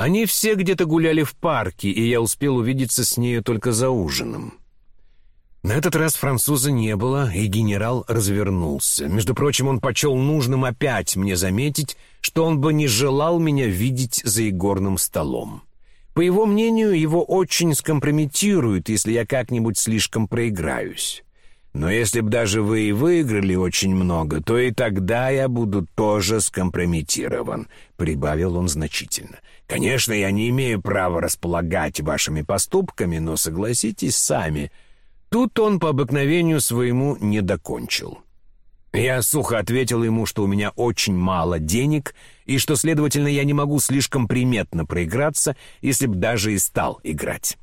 Они все где-то гуляли в парке, и я успел увидеться с нею только за ужином. На этот раз француза не было, и генерал развернулся. Между прочим, он почел нужным опять мне заметить, что он бы не желал меня видеть за игорным столом. По его мнению, его очень скомпрометируют, если я как-нибудь слишком проиграюсь. Но если бы даже вы и выиграли очень много, то и тогда я буду тоже скомпрометирован», — прибавил он значительно. «Конечно, я не имею права располагать вашими поступками, но согласитесь сами». Тут он по обыкновению своему не докончил. Я сухо ответил ему, что у меня очень мало денег и что, следовательно, я не могу слишком приметно проиграться, если б даже и стал играть.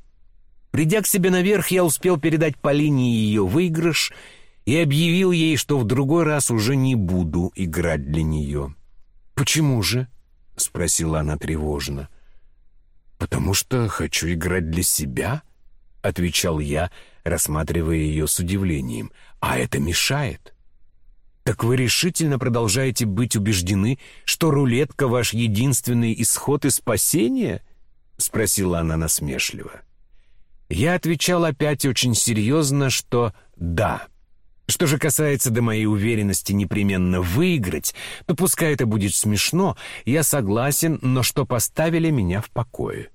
Придя к себе наверх, я успел передать Полине ее выигрыш и объявил ей, что в другой раз уже не буду играть для нее. «Почему же?» — спросила она тревожно. «Потому что хочу играть для себя», — отвечал я, рассматривая ее с удивлением. «А это мешает». «Так вы решительно продолжаете быть убеждены, что рулетка — ваш единственный исход и спасение?» — спросила она насмешливо. Я отвечал опять очень серьезно, что «да». Что же касается до моей уверенности непременно выиграть, то пускай это будет смешно, я согласен, но что поставили меня в покое.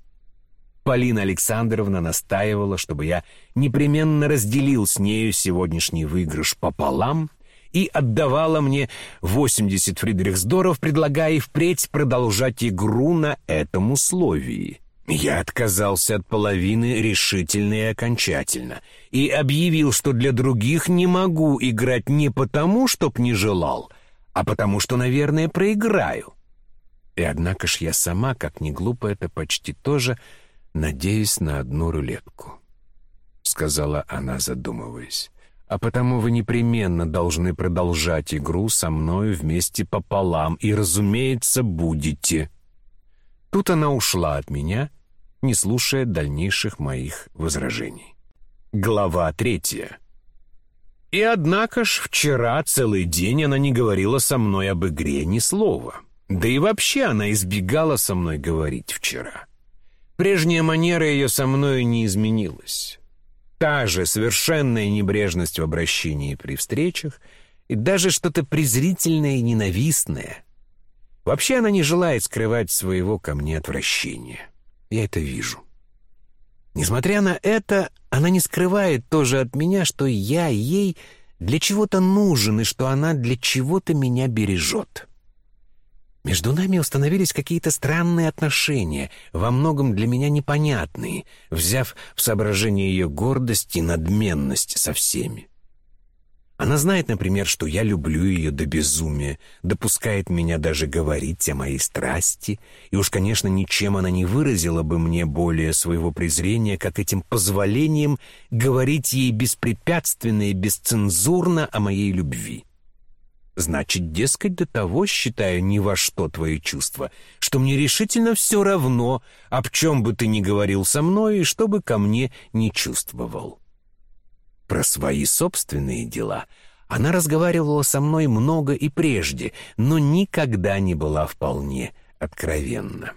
Полина Александровна настаивала, чтобы я непременно разделил с нею сегодняшний выигрыш пополам и отдавала мне 80 фридрихсдоров, предлагая впредь продолжать игру на этом условии. Я отказался от половины решительно и окончательно и объявил, что для других не могу играть не потому, чтоб не желал, а потому что, наверное, проиграю. И однако ж я сама, как ни глупо это почти тоже, надеюсь на одну рулетку, — сказала она, задумываясь. А потому вы непременно должны продолжать игру со мною вместе пополам и, разумеется, будете. Тут она ушла от меня, не слушая дальнейших моих возражений. Глава третья. И однако ж вчера целый день она не говорила со мной об игре ни слова. Да и вообще она избегала со мной говорить вчера. Прежняя манера ее со мною не изменилась. Та же совершенная небрежность в обращении при встречах и даже что-то презрительное и ненавистное — Вообще она не желает скрывать своего ко мне отвращения. Я это вижу. Несмотря на это, она не скрывает тоже от меня, что я ей для чего-то нужен и что она для чего-то меня бережет. Между нами установились какие-то странные отношения, во многом для меня непонятные, взяв в соображение ее гордость и надменность со всеми. Она знает, например, что я люблю ее до безумия, допускает меня даже говорить о моей страсти, и уж, конечно, ничем она не выразила бы мне более своего презрения, как этим позволением говорить ей беспрепятственно и бесцензурно о моей любви. Значит, дескать, до того считаю ни во что твои чувства, что мне решительно все равно, об чем бы ты ни говорил со мной и что бы ко мне не чувствовал. Про свои собственные дела она разговаривала со мной много и прежде, но никогда не была вполне откровенна.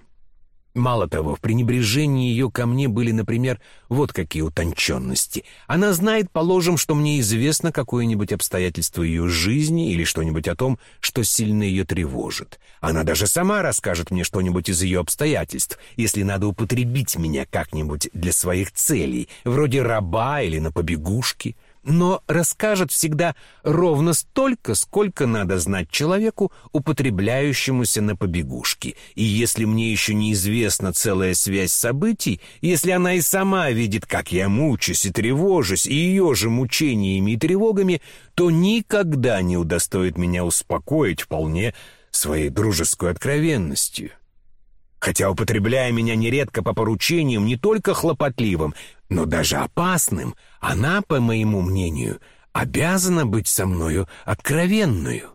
Мало того, в пренебрежении ее ко мне были, например, вот какие утонченности. Она знает, положим, что мне известно какое-нибудь обстоятельство ее жизни или что-нибудь о том, что сильно ее тревожит. Она даже сама расскажет мне что-нибудь из ее обстоятельств, если надо употребить меня как-нибудь для своих целей, вроде раба или на побегушки но расскажет всегда ровно столько, сколько надо знать человеку, употребляющемуся на побегушки. И если мне еще неизвестна целая связь событий, если она и сама видит, как я мучусь и тревожусь, и ее же мучениями и тревогами, то никогда не удостоит меня успокоить вполне своей дружеской откровенностью. Хотя, употребляя меня нередко по поручениям не только хлопотливым, но даже опасным, она, по моему мнению, обязана быть со мною откровенную.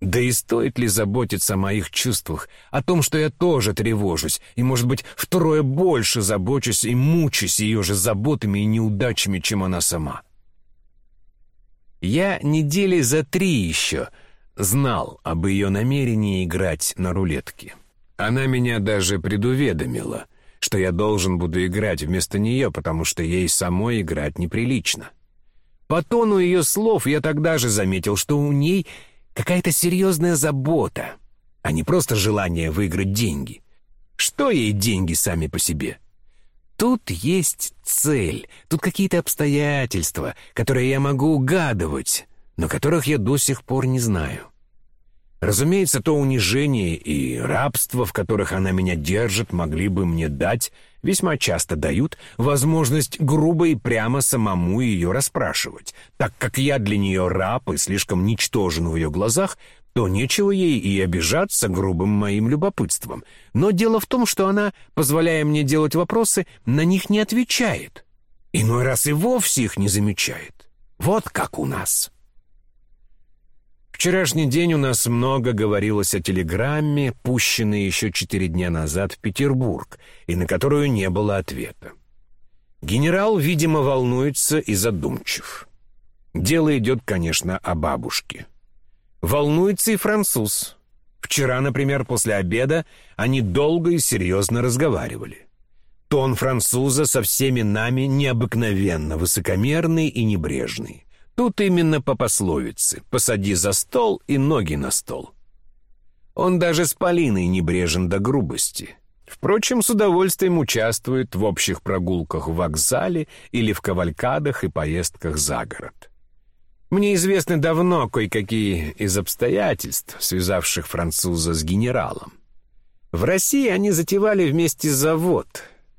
Да и стоит ли заботиться о моих чувствах, о том, что я тоже тревожусь, и, может быть, втрое больше забочусь и мучусь ее же заботами и неудачами, чем она сама? Я недели за три еще знал об ее намерении играть на рулетке. Она меня даже предуведомила, что я должен буду играть вместо нее, потому что ей самой играть неприлично. По тону ее слов я тогда же заметил, что у ней какая-то серьезная забота, а не просто желание выиграть деньги. Что ей деньги сами по себе? Тут есть цель, тут какие-то обстоятельства, которые я могу угадывать, но которых я до сих пор не знаю. Разумеется, то унижение и рабство, в которых она меня держит, могли бы мне дать, весьма часто дают, возможность грубо и прямо самому ее расспрашивать. Так как я для нее раб и слишком ничтожен в ее глазах, то нечего ей и обижаться грубым моим любопытством. Но дело в том, что она, позволяя мне делать вопросы, на них не отвечает. Иной раз и вовсе их не замечает. Вот как у нас. Вчерашний день у нас много говорилось о телеграмме, пущенной еще четыре дня назад в Петербург, и на которую не было ответа. Генерал, видимо, волнуется и задумчив. Дело идет, конечно, о бабушке. Волнуется и француз. Вчера, например, после обеда они долго и серьезно разговаривали. Тон француза со всеми нами необыкновенно высокомерный и небрежный. Тут именно по пословице «посади за стол и ноги на стол». Он даже с Полиной небрежен до грубости. Впрочем, с удовольствием участвует в общих прогулках в вокзале или в кавалькадах и поездках за город. Мне известны давно кое-какие из обстоятельств, связавших француза с генералом. В России они затевали вместе завод.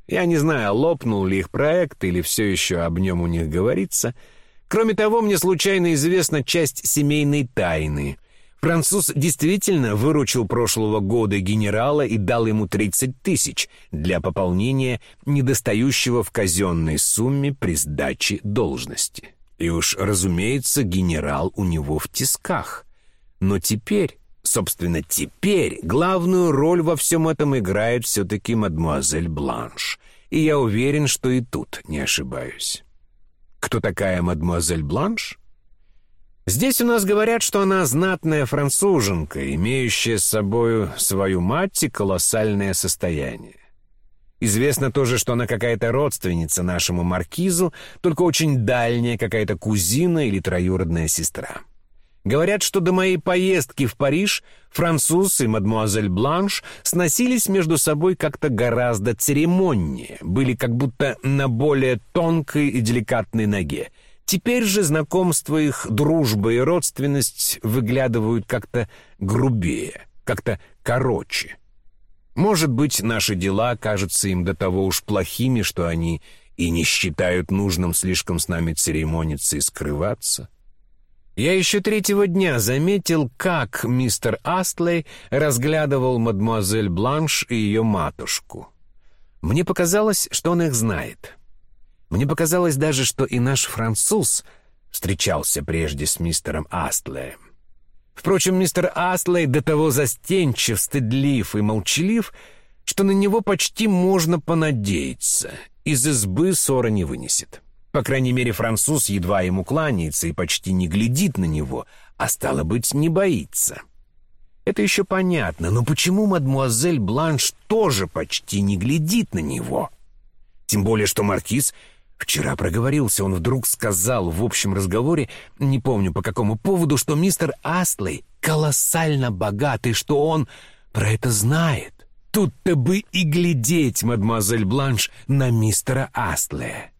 Я не знаю, лопнул ли их проект или все еще об нем у них говорится — Кроме того, мне случайно известна часть семейной тайны. Француз действительно выручил прошлого года генерала и дал ему 30 тысяч для пополнения недостающего в казенной сумме при сдаче должности. И уж, разумеется, генерал у него в тисках. Но теперь, собственно, теперь главную роль во всем этом играет все-таки мадмуазель Бланш. И я уверен, что и тут не ошибаюсь. Кто такая мадемуазель Бланш? Здесь у нас говорят, что она знатная француженка, имеющая с собою свою мать и колоссальное состояние. Известно тоже, что она какая-то родственница нашему маркизу, только очень дальняя какая-то кузина или троюродная сестра. Говорят, что до моей поездки в Париж француз и мадмуазель Бланш сносились между собой как-то гораздо церемоннее, были как будто на более тонкой и деликатной ноге. Теперь же знакомство их, дружба и родственность выглядывают как-то грубее, как-то короче. Может быть, наши дела кажутся им до того уж плохими, что они и не считают нужным слишком с нами церемониться и скрываться. Я еще третьего дня заметил, как мистер Астлей разглядывал мадемуазель Бланш и ее матушку. Мне показалось, что он их знает. Мне показалось даже, что и наш француз встречался прежде с мистером Астлеем. Впрочем, мистер Астлей до того застенчив, стыдлив и молчалив, что на него почти можно понадеяться. Из избы ссора не вынесет. По крайней мере, француз едва ему кланяется и почти не глядит на него, а стало быть, не боится. Это еще понятно, но почему мадмуазель Бланш тоже почти не глядит на него? Тем более, что маркиз вчера проговорился, он вдруг сказал в общем разговоре, не помню по какому поводу, что мистер Астлей колоссально богат и что он про это знает. Тут-то бы и глядеть, мадемуазель Бланш, на мистера Астлея.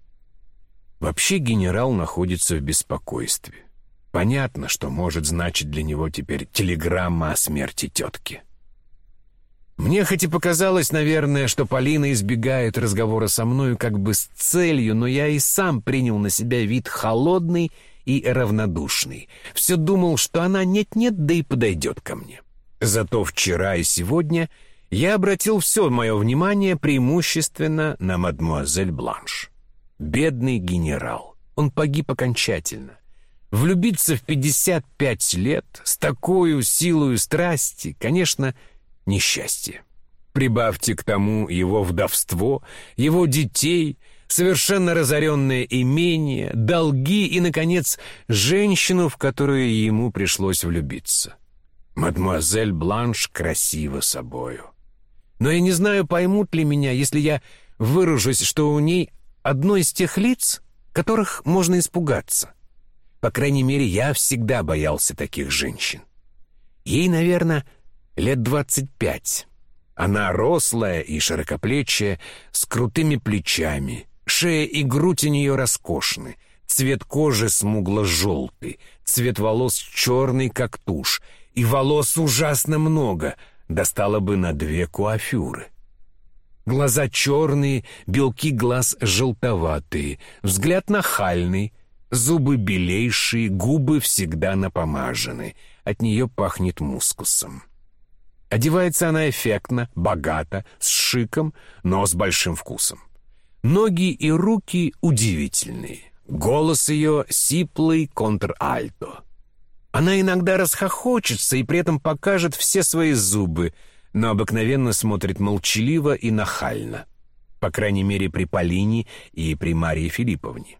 Вообще генерал находится в беспокойстве. Понятно, что может значить для него теперь телеграмма о смерти тетки. Мне хоть и показалось, наверное, что Полина избегает разговора со мною как бы с целью, но я и сам принял на себя вид холодный и равнодушный. Все думал, что она нет-нет, да и подойдет ко мне. Зато вчера и сегодня я обратил все мое внимание преимущественно на мадмуазель Бланш. Бедный генерал. Он погиб окончательно. Влюбиться в 55 лет с такой силой страсти, конечно, несчастье. Прибавьте к тому его вдовство, его детей, совершенно разоренное имение, долги и, наконец, женщину, в которую ему пришлось влюбиться. Мадемуазель Бланш красива собою. Но я не знаю, поймут ли меня, если я выражусь, что у ней одно из тех лиц, которых можно испугаться. По крайней мере, я всегда боялся таких женщин. Ей, наверное, лет двадцать пять. Она рослая и широкоплечая, с крутыми плечами. Шея и грудь у нее роскошны. Цвет кожи смугло-желтый, цвет волос черный, как тушь. И волос ужасно много, достало бы на две куафюры. Глаза черные, белки глаз желтоватые, взгляд нахальный, зубы белейшие, губы всегда напомажены. От нее пахнет мускусом. Одевается она эффектно, богато, с шиком, но с большим вкусом. Ноги и руки удивительные. Голос ее сиплый контральто. Она иногда расхохочется и при этом покажет все свои зубы, но обыкновенно смотрит молчаливо и нахально. По крайней мере, при Полине и при Марии Филипповне.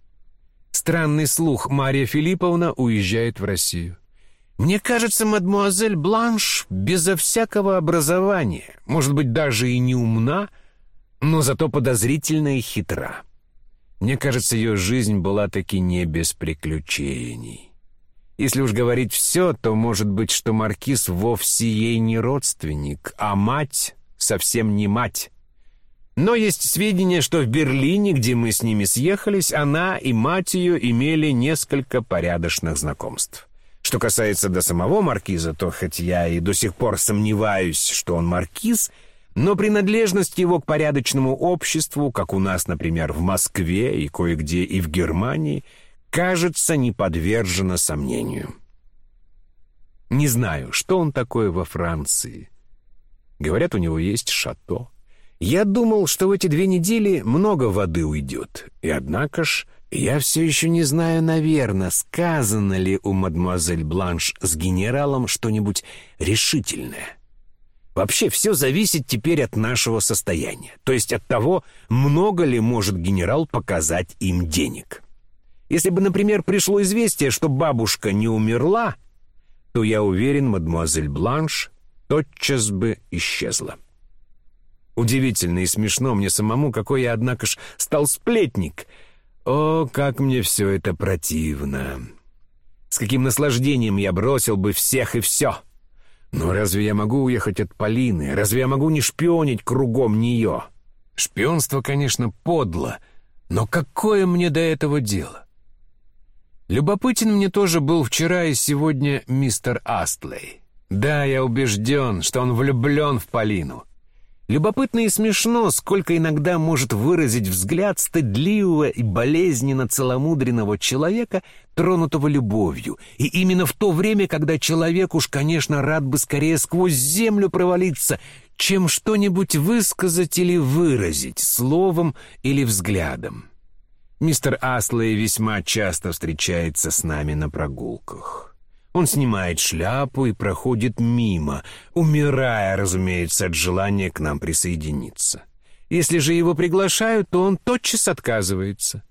Странный слух, Мария Филипповна уезжает в Россию. Мне кажется, мадмуазель Бланш безо всякого образования, может быть, даже и не умна, но зато подозрительна и хитра. Мне кажется, ее жизнь была таки не без приключений. Если уж говорить все, то может быть, что маркиз вовсе ей не родственник, а мать совсем не мать. Но есть сведения, что в Берлине, где мы с ними съехались, она и мать ее имели несколько порядочных знакомств. Что касается до самого маркиза, то хоть я и до сих пор сомневаюсь, что он маркиз, но принадлежность его к порядочному обществу, как у нас, например, в Москве и кое-где и в Германии, кажется, не подвержена сомнению. Не знаю, что он такое во Франции. Говорят, у него есть шато. Я думал, что в эти две недели много воды уйдет, и однако ж я все еще не знаю, наверное, сказано ли у мадемуазель Бланш с генералом что-нибудь решительное. Вообще все зависит теперь от нашего состояния, то есть от того, много ли может генерал показать им денег. Если бы, например, пришло известие, что бабушка не умерла, то, я уверен, мадемуазель Бланш тотчас бы исчезла. Удивительно и смешно мне самому, какой я, однако ж, стал сплетник — о, как мне все это противно! С каким наслаждением я бросил бы всех и все! Но разве я могу уехать от Полины? Разве я могу не шпионить кругом нее? Шпионство, конечно, подло, но какое мне до этого дело? Любопытен мне тоже был вчера и сегодня мистер Астлей. Да, я убежден, что он влюблен в Полину. Любопытно и смешно, сколько иногда может выразить взгляд стыдливого и болезненно целомудренного человека, тронутого любовью. И именно в то время, когда человек уж, конечно, рад бы скорее сквозь землю провалиться, чем что-нибудь высказать или выразить словом или взглядом. Мистер Аслей весьма часто встречается с нами на прогулках. Он снимает шляпу и проходит мимо, умирая, разумеется, от желания к нам присоединиться. Если же его приглашают, то он тотчас отказывается.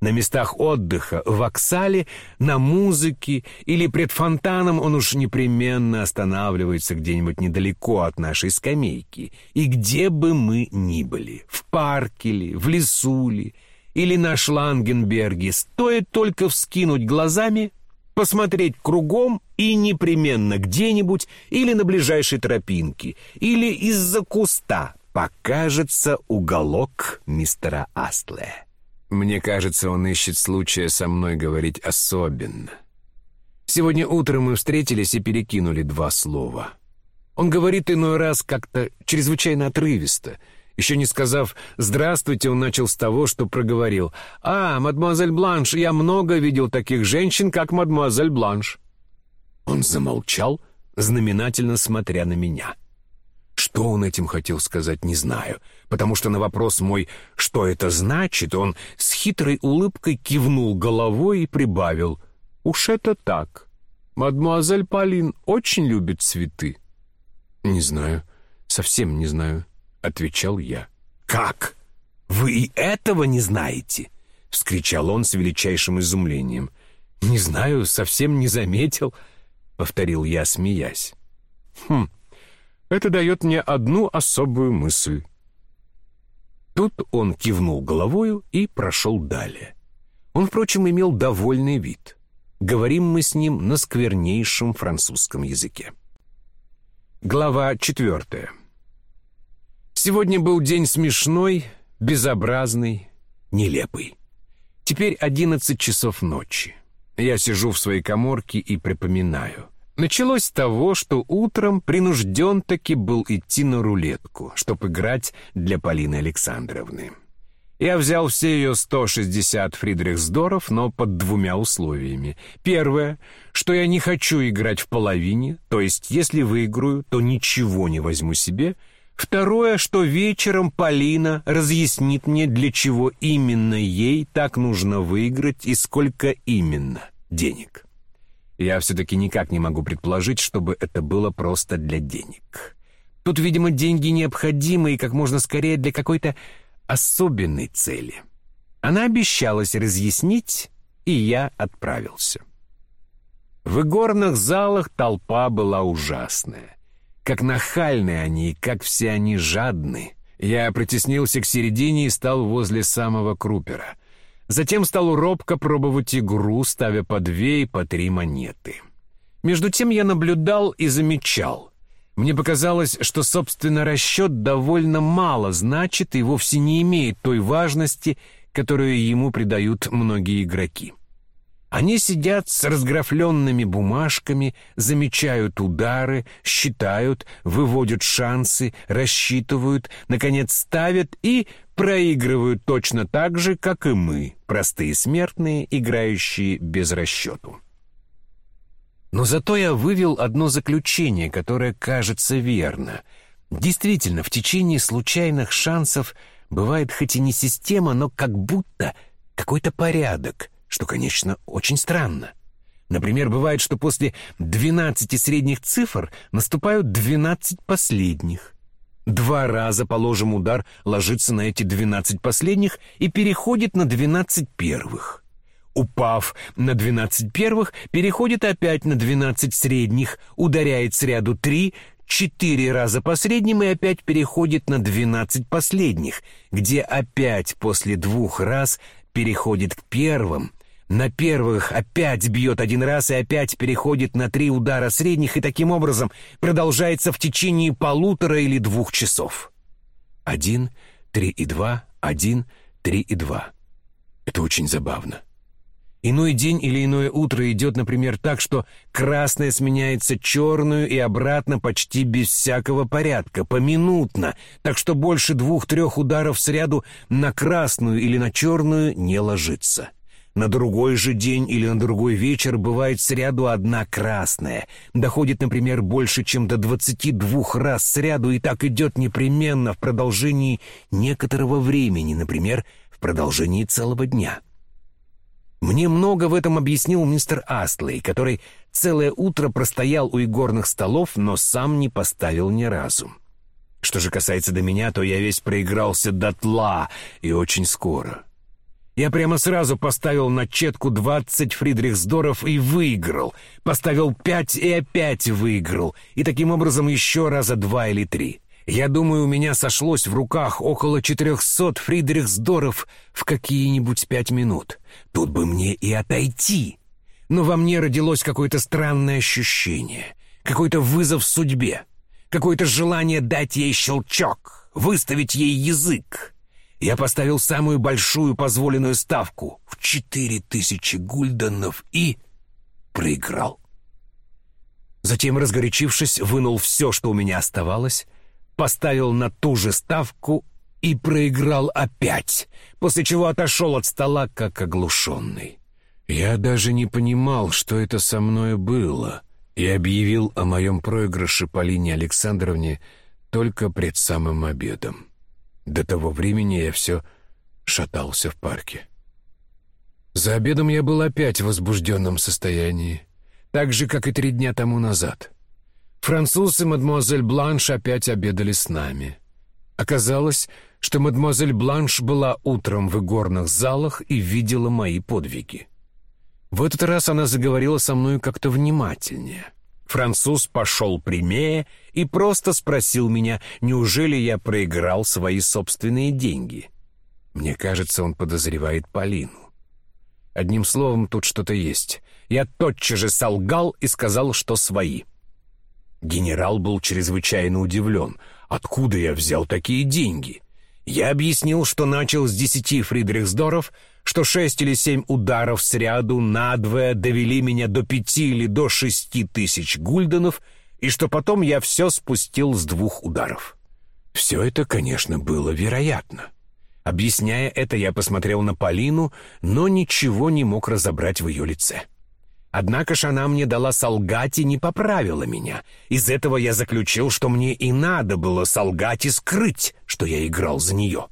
На местах отдыха, в Оксале, на музыке или пред фонтаном он уж непременно останавливается где-нибудь недалеко от нашей скамейки. И где бы мы ни были, в парке ли, в лесу ли, или на Шлангенберге, стоит только вскинуть глазами — посмотреть кругом и непременно где-нибудь или на ближайшей тропинке, или из-за куста покажется уголок мистера Астле. Мне кажется, он ищет случая со мной говорить особенно. Сегодня утром мы встретились и перекинули два слова. Он говорит иной раз как-то чрезвычайно отрывисто — еще не сказав «здравствуйте», он начал с того, что проговорил. «А, мадемуазель Бланш, я много видел таких женщин, как мадемуазель Бланш». Он замолчал, знаменательно смотря на меня. Что он этим хотел сказать, не знаю, потому что на вопрос мой «что это значит?» он с хитрой улыбкой кивнул головой и прибавил «Уж это так. Мадемуазель Полин очень любит цветы». «Не знаю, совсем не знаю» отвечал я. «Как? Вы и этого не знаете?» — вскричал он с величайшим изумлением. «Не знаю, совсем не заметил», — повторил я, смеясь. «Хм, Это дает мне одну особую мысль». Тут он кивнул головою и прошел далее. Он, впрочем, имел довольный вид. Говорим мы с ним на сквернейшем французском языке. Глава четвертая. Сегодня был день смешной, безобразный, нелепый. Теперь одиннадцать часов ночи. Я сижу в своей коморке и припоминаю. Началось с того, что утром принужден таки был идти на рулетку, чтобы играть для Полины Александровны. Я взял все ее 160 фридрихсдоров, но под двумя условиями. Первое, что я не хочу играть в половине, то есть если выиграю, то ничего не возьму себе. Второе, что вечером Полина разъяснит мне, для чего именно ей так нужно выиграть и сколько именно денег. Я все-таки никак не могу предположить, чтобы это было просто для денег. Тут, видимо, деньги необходимы и как можно скорее для какой-то особенной цели. Она обещалась разъяснить, и я отправился. В игорных залах толпа была ужасная. Как нахальные они и как все они жадны. Я протеснился к середине и стал возле самого крупера. Затем стал робко пробовать игру, ставя по две и по три монеты. Между тем я наблюдал и замечал — мне показалось, что, собственно, расчет довольно мало значит и вовсе не имеет той важности, которую ему придают многие игроки. Они сидят с разграфленными бумажками, замечают удары, считают, выводят шансы, рассчитывают, наконец ставят и проигрывают точно так же, как и мы, простые смертные, играющие без расчету. Но зато я вывел одно заключение, которое кажется верно. Действительно, в течение случайных шансов бывает хоть и не система, но как будто какой-то порядок, что, конечно, очень странно. Например, бывает, что после 12 средних цифр наступают 12 последних. Два раза, положим, удар ложится на эти 12 последних и переходит на 12 первых упав на 12 первых, переходит опять на 12 средних, ударяет с ряду 3, 4 раза по средним и опять переходит на 12 последних, где опять после двух раз переходит к первым, на первых опять бьет один раз и опять переходит на три удара средних и таким образом продолжается в течение полутора или двух часов. Один, три и два, один, три и два. Это очень забавно. Иной день или иное утро идет, например, так, что красное сменяется черную и обратно почти без всякого порядка, поминутно, так что больше двух-трех ударов сряду на красную или на черную не ложится. На другой же день или на другой вечер бывает сряду одна красная. Доходит, например, больше, чем до 22 раз сряду, и так идет непременно в продолжении некоторого времени, например, в продолжении целого дня. Мне много в этом объяснил мистер Астлей, который целое утро простоял у игорных столов, но сам не поставил ни разу. Что же касается до меня, то я весь проигрался дотла и очень скоро. Я прямо сразу поставил на четку 20 фридрихсдоров и выиграл. Поставил 5 и опять выиграл. И таким образом еще раза два или три. Я думаю, у меня сошлось в руках около 400 фридрихсдоров в какие-нибудь пять минут. Тут бы мне и отойти. Но во мне родилось какое-то странное ощущение, какой-то вызов судьбе, какое-то желание дать ей щелчок, выставить ей язык. Я поставил самую большую позволенную ставку в четыре тысячи гульденов и проиграл. Затем, разгорячившись, вынул все, что у меня оставалось, поставил на ту же ставку и проиграл опять, после чего отошел от стола как оглушенный. Я даже не понимал, что это со мной было, и объявил о моем проигрыше Полине Александровне только пред самым обедом. До того времени я все шатался в парке. За обедом я был опять в возбужденном состоянии, так же, как и три дня тому назад — Француз и мадемуазель Бланш опять обедали с нами. Оказалось, что мадемуазель Бланш была утром в игорных залах и видела мои подвиги. В этот раз она заговорила со мной как-то внимательнее. Француз пошел прямее и просто спросил меня, неужели я проиграл свои собственные деньги. Мне кажется, он подозревает Полину. Одним словом, тут что-то есть. Я тотчас же солгал и сказал, что свои. Генерал был чрезвычайно удивлен. Откуда я взял такие деньги? Я объяснил, что начал с десяти Фридрихсдоров, что шесть или семь ударов сряду надвое довели меня до пяти или до шести тысяч гульденов, и что потом я все спустил с двух ударов. Все это, конечно, было вероятно. Объясняя это, я посмотрел на Полину, но ничего не мог разобрать в ее лице. Однако ж она мне дала солгать и не поправила меня. Из этого я заключил, что мне и надо было солгать и скрыть, что я играл за нее.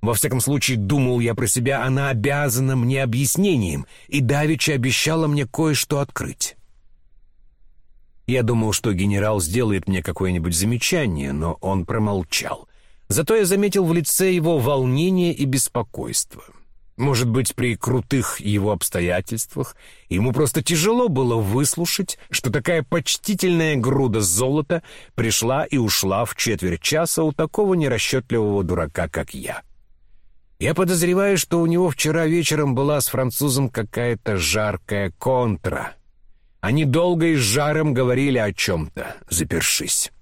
Во всяком случае, думал я про себя, она обязана мне объяснением, и Давича обещала мне кое-что открыть. Я думал, что генерал сделает мне какое-нибудь замечание, но он промолчал. Зато я заметил в лице его волнение и беспокойство. Может быть, при крутых его обстоятельствах ему просто тяжело было выслушать, что такая почтительная груда золота пришла и ушла в четверть часа у такого нерасчетливого дурака, как я. Я подозреваю, что у него вчера вечером была с французом какая-то жаркая контра. Они долго и с жаром говорили о чем-то, запершись.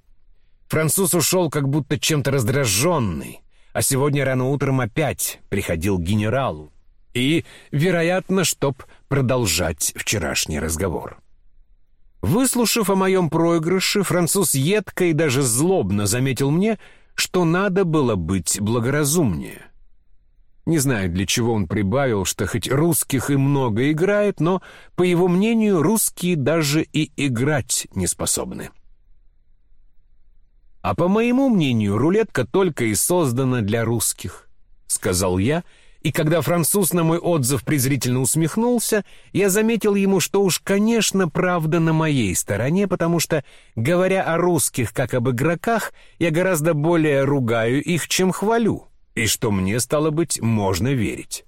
Француз ушел как будто чем-то раздраженный, а сегодня рано утром опять приходил к генералу. И, вероятно, чтоб продолжать вчерашний разговор. Выслушав о моем проигрыше, француз едко и даже злобно заметил мне, что надо было быть благоразумнее. Не знаю, для чего он прибавил, что хоть русских и много играет, но, по его мнению, русские даже и играть не способны. «А по моему мнению, рулетка только и создана для русских», — сказал я, и когда француз на мой отзыв презрительно усмехнулся, я заметил ему, что уж, конечно, правда на моей стороне, потому что, говоря о русских как об игроках, я гораздо более ругаю их, чем хвалю, и что мне, стало быть, можно верить.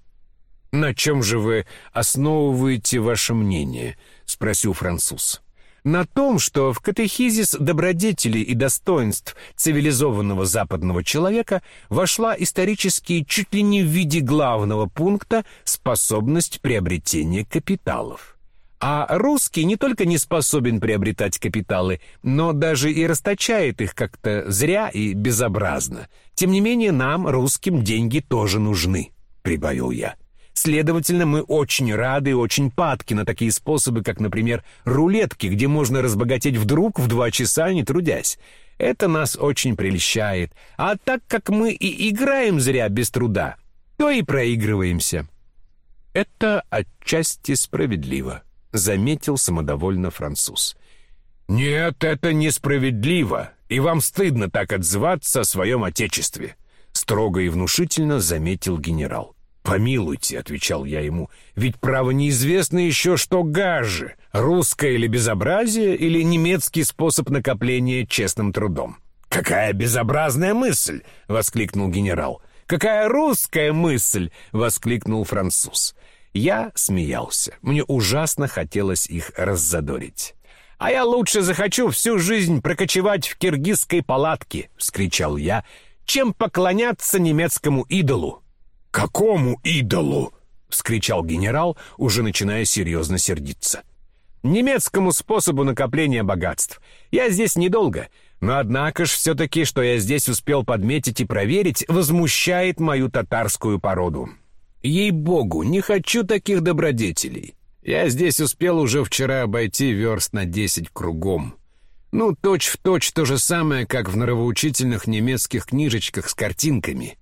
«На чем же вы основываете ваше мнение?» — спросил француз на том, что в катехизис добродетелей и достоинств цивилизованного западного человека вошла исторически чуть ли не в виде главного пункта способность приобретения капиталов. А русский не только не способен приобретать капиталы, но даже и расточает их как-то зря и безобразно. Тем не менее, нам, русским, деньги тоже нужны, прибавил я. Следовательно, мы очень рады и очень падки на такие способы, как, например, рулетки, где можно разбогатеть вдруг в два часа, не трудясь. Это нас очень прельщает. А так как мы и играем зря без труда, то и проигрываемся. Это отчасти справедливо, заметил самодовольно француз. Нет, это несправедливо, и вам стыдно так отзываться о своем отечестве, строго и внушительно заметил генерал. «Помилуйте», — отвечал я ему, — «ведь, право, неизвестно еще, что гаже, русское или безобразие, или немецкий способ накопления честным трудом». «Какая безобразная мысль!» — воскликнул генерал. «Какая русская мысль!» — воскликнул француз. Я смеялся. Мне ужасно хотелось их раззадорить. «А я лучше захочу всю жизнь прокочевать в киргизской палатке!» — вскричал я, — «чем поклоняться немецкому идолу!» «Какому идолу?» — вскричал генерал, уже начиная серьезно сердиться. «Немецкому способу накопления богатств. Я здесь недолго, но однако ж все-таки, что я здесь успел подметить и проверить, возмущает мою татарскую породу. Ей-богу, не хочу таких добродетелей. Я здесь успел уже вчера обойти верст на десять кругом». Ну, точь-в-точь точь то же самое, как в нравоучительных немецких книжечках с картинками.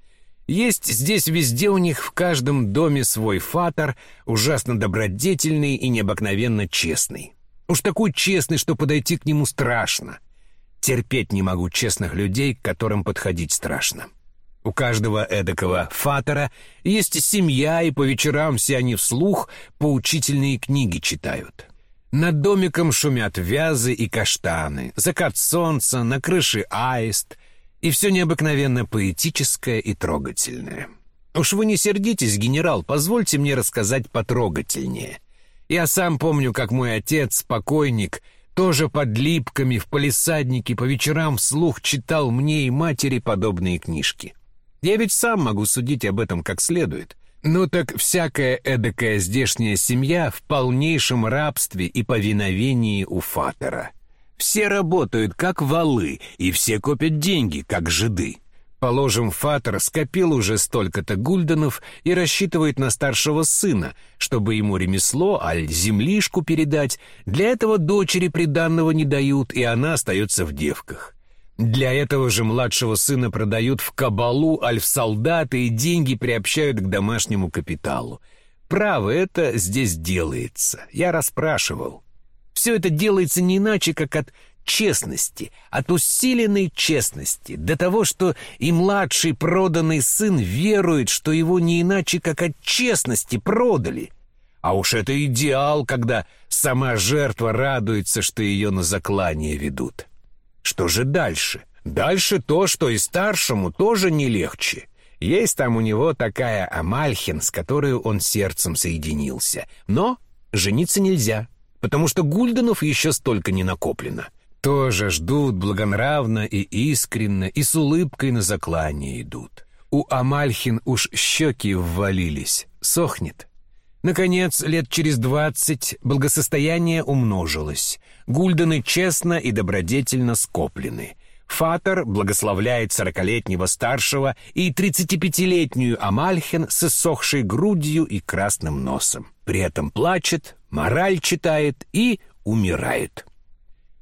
Есть здесь везде у них в каждом доме свой фатор, ужасно добродетельный и необыкновенно честный. Уж такой честный, что подойти к нему страшно. Терпеть не могу честных людей, к которым подходить страшно. У каждого эдакого фатора есть семья, и по вечерам все они вслух поучительные книги читают. Над домиком шумят вязы и каштаны, закат солнца, на крыше аист — и все необыкновенно поэтическое и трогательное. Уж вы не сердитесь, генерал, позвольте мне рассказать потрогательнее. Я сам помню, как мой отец, покойник, тоже под липками в палисаднике по вечерам вслух читал мне и матери подобные книжки. Я ведь сам могу судить об этом как следует. Ну так всякая эдакая здешняя семья в полнейшем рабстве и повиновении у фатера. Все работают как валы, и все копят деньги, как жиды. Положим, Фатер скопил уже столько-то гульденов и рассчитывает на старшего сына, чтобы ему ремесло, аль землишку передать. Для этого дочери приданного не дают, и она остается в девках. Для этого же младшего сына продают в кабалу, аль в солдаты, и деньги приобщают к домашнему капиталу. Право, это здесь делается. Я расспрашивал. Все это делается не иначе, как от честности, от усиленной честности, до того, что и младший проданный сын верует, что его не иначе, как от честности продали. А уж это идеал, когда сама жертва радуется, что ее на заклание ведут. Что же дальше? Дальше то, что и старшему тоже не легче. Есть там у него такая Амальхин, с которой он сердцем соединился. Но жениться нельзя, потому что гульденов еще столько не накоплено тоже ждут благонравно и искренно, и с улыбкой на заклание идут. У Амальхин уж щеки ввалились, сохнет. Наконец, лет через двадцать благосостояние умножилось. Гульдены честно и добродетельно скоплены. Фатер благословляет сорокалетнего старшего и тридцатипятилетнюю Амальхин с иссохшей грудью и красным носом. При этом плачет, мораль читает и умирает.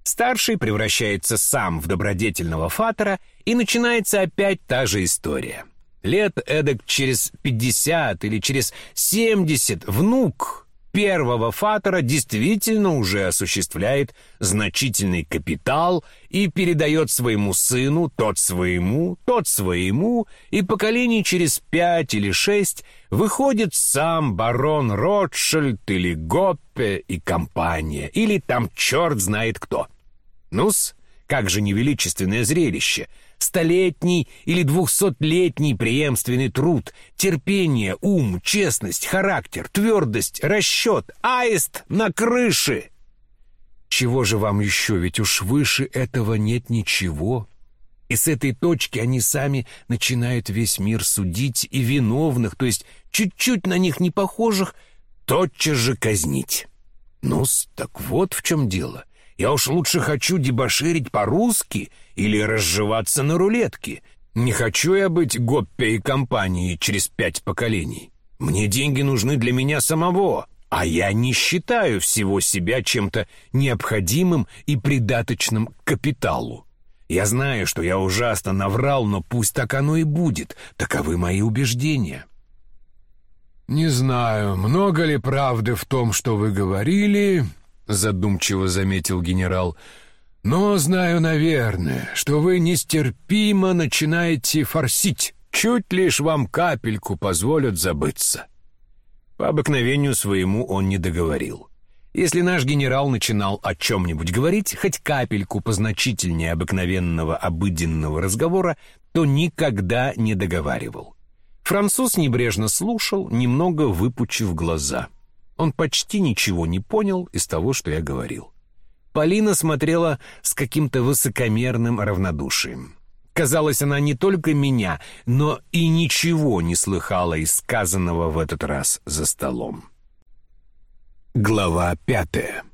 Старший превращается сам в добродетельного фатера, и начинается опять та же история. Лет эдак через 50 или через 70 внук первого фатера действительно уже осуществляет значительный капитал и передает своему сыну, тот своему, тот своему, и поколений через пять или шесть выходит сам барон Ротшильд или Гоппе и компания, или там черт знает кто. Ну-с, как же невеличественное зрелище! Столетний или двухсотлетний преемственный труд, терпение, ум, честность, характер, твердость, расчет, аист на крыше. Чего же вам еще, ведь уж выше этого нет ничего. И с этой точки они сами начинают весь мир судить и виновных, то есть чуть-чуть на них не похожих, тотчас же казнить. Ну-с, так вот в чем дело. Я уж лучше хочу дебоширить по-русски или разживаться на рулетке. Не хочу я быть Гоппе и компанией через пять поколений. Мне деньги нужны для меня самого, а я не считаю всего себя чем-то необходимым и придаточным капиталу. Я знаю, что я ужасно наврал, но пусть так оно и будет. Таковы мои убеждения. Не знаю, много ли правды в том, что вы говорили, задумчиво заметил генерал. Но знаю, наверное, что вы нестерпимо начинаете форсить. Чуть лишь вам капельку позволят забыться. По обыкновению своему он не договорил. Если наш генерал начинал о чем-нибудь говорить, хоть капельку позначительнее обыкновенного обыденного разговора, то никогда не договаривал. Француз небрежно слушал, немного выпучив глаза — он почти ничего не понял из того, что я говорил. Полина смотрела с каким-то высокомерным равнодушием. Казалось, она не только меня, но и ничего не слыхала из сказанного в этот раз за столом. Глава пятая